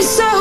me so.